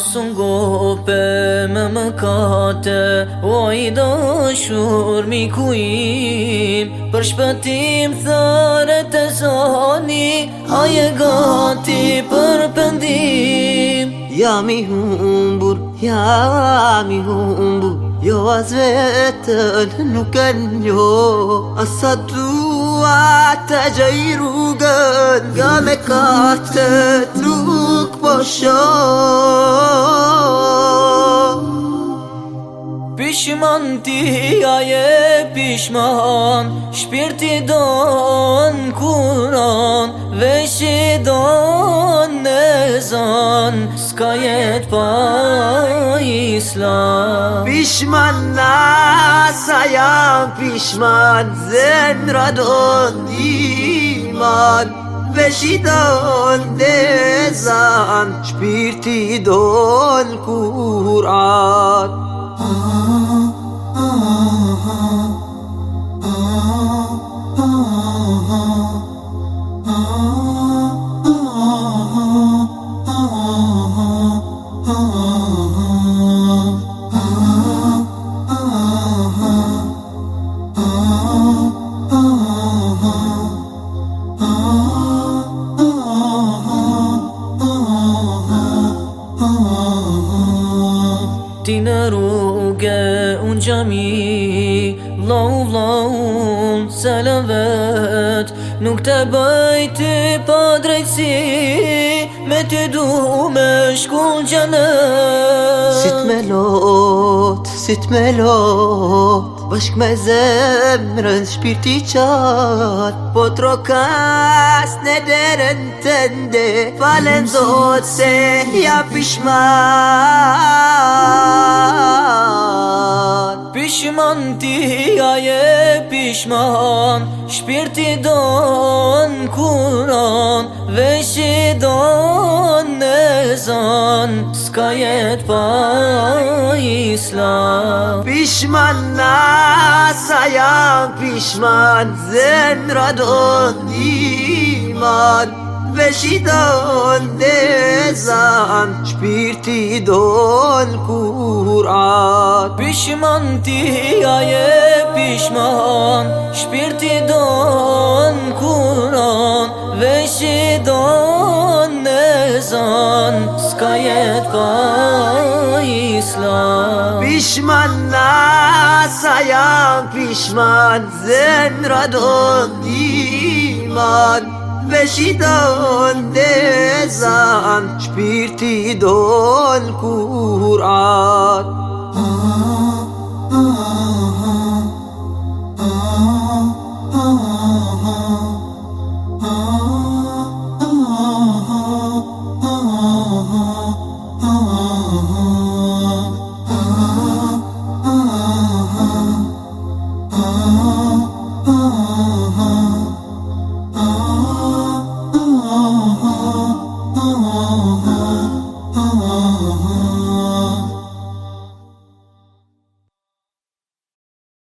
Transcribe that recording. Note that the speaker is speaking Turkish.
Masun gope me mëkate O i dashur mi kuim Për shpëtim thare të zani Aje gati për pëndim Jam i humbur, jam i humbur Jo as vetën nuk e njo Asa dua të gjej rrugën Nga me katët nuk po shoh Pishman ti aje pishman Shpirti don kuran Veshi don nezan Ska jet pa islam Pişman nasa jam pishman Zemra don iman. Veshi don dezan Shpirti don Kur'an unë gjami Vlau, vlau, vet. Nuk të bëjti pa drejtësi Me ty du me shkull gjenet. Sit me lot, sit me lot Bashk me zemrën shpirti qat. Po trokas në derën tënde Falen zot se ja pishman Pishman ti aje pishman Shpirti don kuran Veshi don nezan Ska jet pa islam Pishman nasa jam pishman Zemra iman Veshi don dezan Shpirti don Kur'an. Pishman ti aje pishman Shpirti don kuran. Veshi don nezan Ska jet pa islam Pishman nasa jam بشیدان دزان شپیرتی دون قرآن Oh, oh, oh.